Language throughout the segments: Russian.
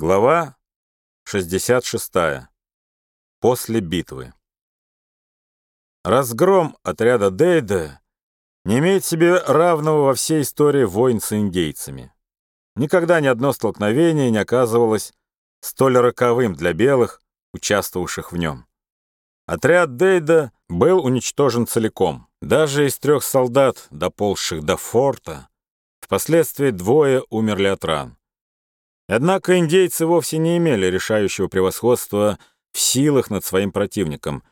Глава 66. После битвы. Разгром отряда Дейда не имеет себе равного во всей истории войн с индейцами. Никогда ни одно столкновение не оказывалось столь роковым для белых, участвовавших в нем. Отряд Дейда был уничтожен целиком. Даже из трех солдат, доползших до форта, впоследствии двое умерли от ран. Однако индейцы вовсе не имели решающего превосходства в силах над своим противником,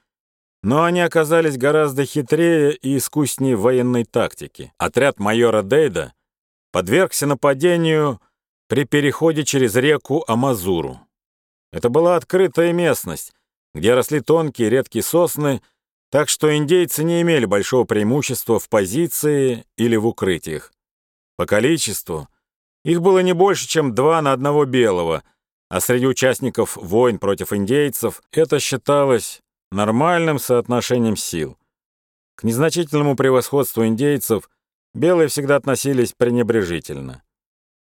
но они оказались гораздо хитрее и искуснее военной тактике. Отряд майора Дейда подвергся нападению при переходе через реку Амазуру. Это была открытая местность, где росли тонкие редкие сосны, так что индейцы не имели большого преимущества в позиции или в укрытиях. По количеству их было не больше, чем два на одного белого, а среди участников войн против индейцев это считалось нормальным соотношением сил. К незначительному превосходству индейцев белые всегда относились пренебрежительно.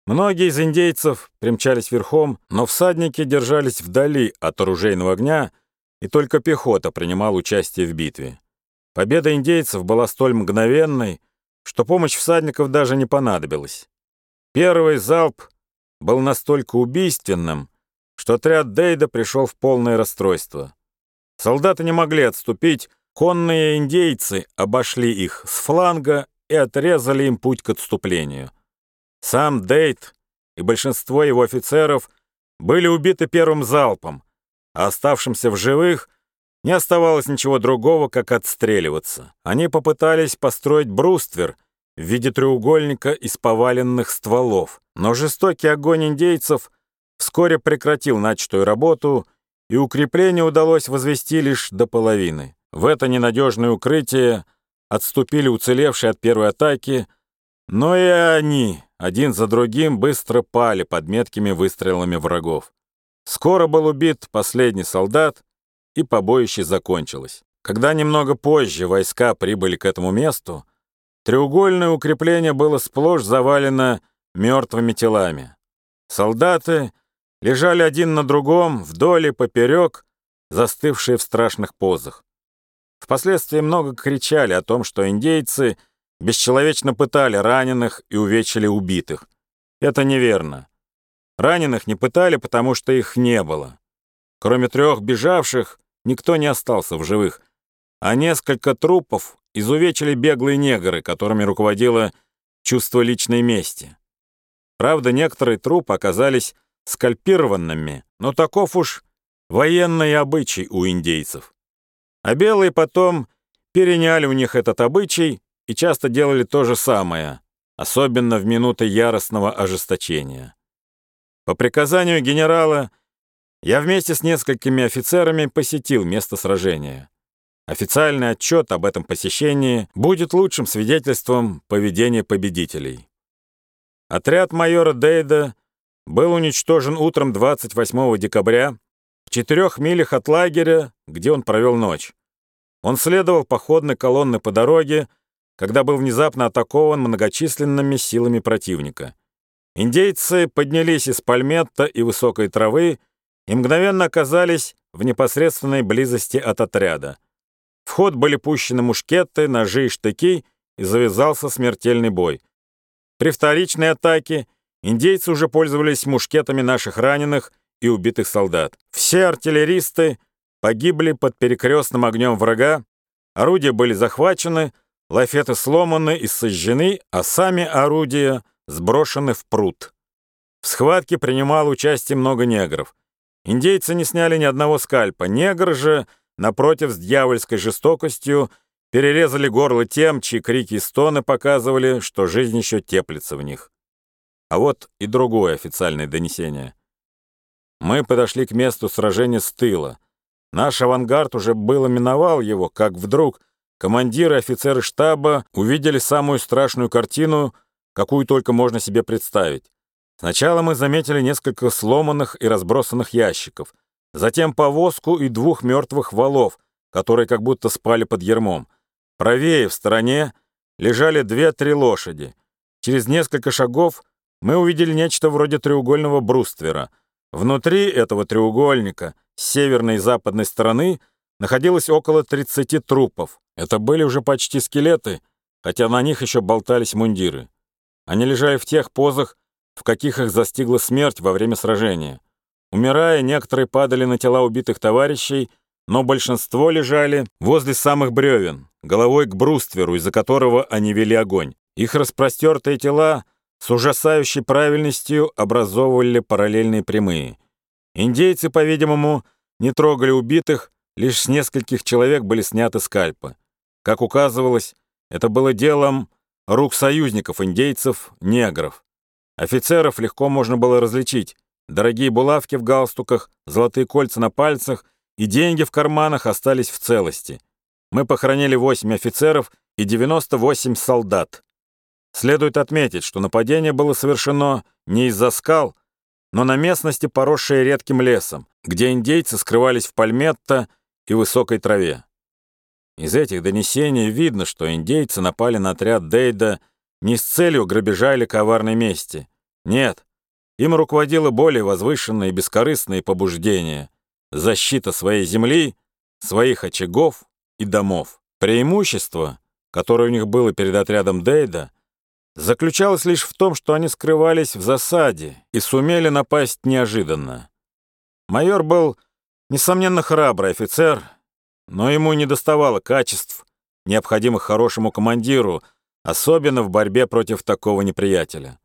Многие из индейцев примчались верхом, но всадники держались вдали от оружейного огня, и только пехота принимала участие в битве. Победа индейцев была столь мгновенной, что помощь всадников даже не понадобилась. Первый залп был настолько убийственным, что отряд Дейда пришел в полное расстройство. Солдаты не могли отступить, конные индейцы обошли их с фланга и отрезали им путь к отступлению. Сам Дейд и большинство его офицеров были убиты первым залпом, а оставшимся в живых не оставалось ничего другого, как отстреливаться. Они попытались построить бруствер — в виде треугольника из поваленных стволов. Но жестокий огонь индейцев вскоре прекратил начатую работу, и укрепление удалось возвести лишь до половины. В это ненадежное укрытие отступили уцелевшие от первой атаки, но и они, один за другим, быстро пали под меткими выстрелами врагов. Скоро был убит последний солдат, и побоище закончилось. Когда немного позже войска прибыли к этому месту, Треугольное укрепление было сплошь завалено мертвыми телами. Солдаты лежали один на другом, вдоль и поперек, застывшие в страшных позах. Впоследствии много кричали о том, что индейцы бесчеловечно пытали раненых и увечили убитых. Это неверно. Раненых не пытали, потому что их не было. Кроме трех бежавших, никто не остался в живых, а несколько трупов изувечили беглые негры, которыми руководило чувство личной мести. Правда, некоторые трупы оказались скальпированными, но таков уж военный обычай у индейцев. А белые потом переняли у них этот обычай и часто делали то же самое, особенно в минуты яростного ожесточения. По приказанию генерала я вместе с несколькими офицерами посетил место сражения. Официальный отчет об этом посещении будет лучшим свидетельством поведения победителей. Отряд майора Дейда был уничтожен утром 28 декабря в четырех милях от лагеря, где он провел ночь. Он следовал походной колонны по дороге, когда был внезапно атакован многочисленными силами противника. Индейцы поднялись из пальметта и высокой травы и мгновенно оказались в непосредственной близости от отряда. В ход были пущены мушкеты, ножи и штыки, и завязался смертельный бой. При вторичной атаке индейцы уже пользовались мушкетами наших раненых и убитых солдат. Все артиллеристы погибли под перекрестным огнем врага, орудия были захвачены, лафеты сломаны и сожжены, а сами орудия сброшены в пруд. В схватке принимало участие много негров. Индейцы не сняли ни одного скальпа, негр же — напротив, с дьявольской жестокостью перерезали горло тем, чьи крики и стоны показывали, что жизнь еще теплится в них. А вот и другое официальное донесение. Мы подошли к месту сражения с тыла. Наш авангард уже было миновал его, как вдруг командиры и офицеры штаба увидели самую страшную картину, какую только можно себе представить. Сначала мы заметили несколько сломанных и разбросанных ящиков — Затем повозку и двух мертвых валов, которые как будто спали под ермом. Правее, в стороне, лежали две-три лошади. Через несколько шагов мы увидели нечто вроде треугольного бруствера. Внутри этого треугольника с северной и западной стороны находилось около 30 трупов. Это были уже почти скелеты, хотя на них еще болтались мундиры. Они лежали в тех позах, в каких их застигла смерть во время сражения. Умирая, некоторые падали на тела убитых товарищей, но большинство лежали возле самых бревен, головой к брустверу, из-за которого они вели огонь. Их распростертые тела с ужасающей правильностью образовывали параллельные прямые. Индейцы, по-видимому, не трогали убитых, лишь с нескольких человек были сняты скальпы. Как указывалось, это было делом рук союзников индейцев, негров. Офицеров легко можно было различить. Дорогие булавки в галстуках, золотые кольца на пальцах и деньги в карманах остались в целости. Мы похоронили 8 офицеров и 98 солдат. Следует отметить, что нападение было совершено не из-за скал, но на местности, поросшей редким лесом, где индейцы скрывались в пальметто и высокой траве. Из этих донесений видно, что индейцы напали на отряд Дейда не с целью грабежа или коварной мести. Нет, им руководило более возвышенное и бескорыстное побуждение — защита своей земли, своих очагов и домов. Преимущество, которое у них было перед отрядом Дейда — заключалась лишь в том, что они скрывались в засаде и сумели напасть неожиданно. Майор был, несомненно, храбрый офицер, но ему не доставало качеств, необходимых хорошему командиру, особенно в борьбе против такого неприятеля.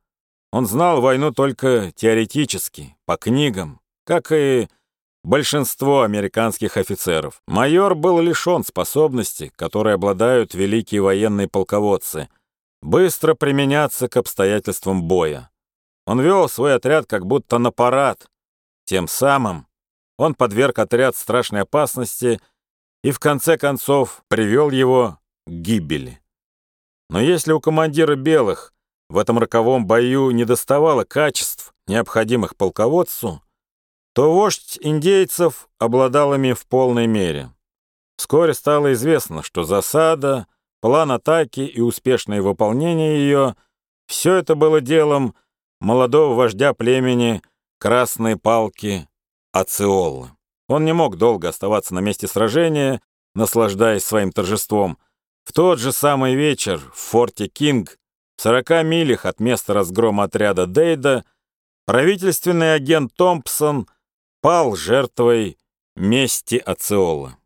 Он знал войну только теоретически, по книгам, как и большинство американских офицеров. Майор был лишен способностей, которые обладают великие военные полководцы — быстро применяться к обстоятельствам боя. Он вел свой отряд как будто на парад. Тем самым он подверг отряд страшной опасности и в конце концов привел его к гибели. Но если у командира белых в этом роковом бою не доставало качеств, необходимых полководцу, то вождь индейцев обладал ими в полной мере. Вскоре стало известно, что засада — план атаки и успешное выполнение ее — все это было делом молодого вождя племени Красной Палки Ациолы. Он не мог долго оставаться на месте сражения, наслаждаясь своим торжеством. В тот же самый вечер в форте Кинг, в 40 милях от места разгрома отряда Дейда, правительственный агент Томпсон пал жертвой мести Ациолы.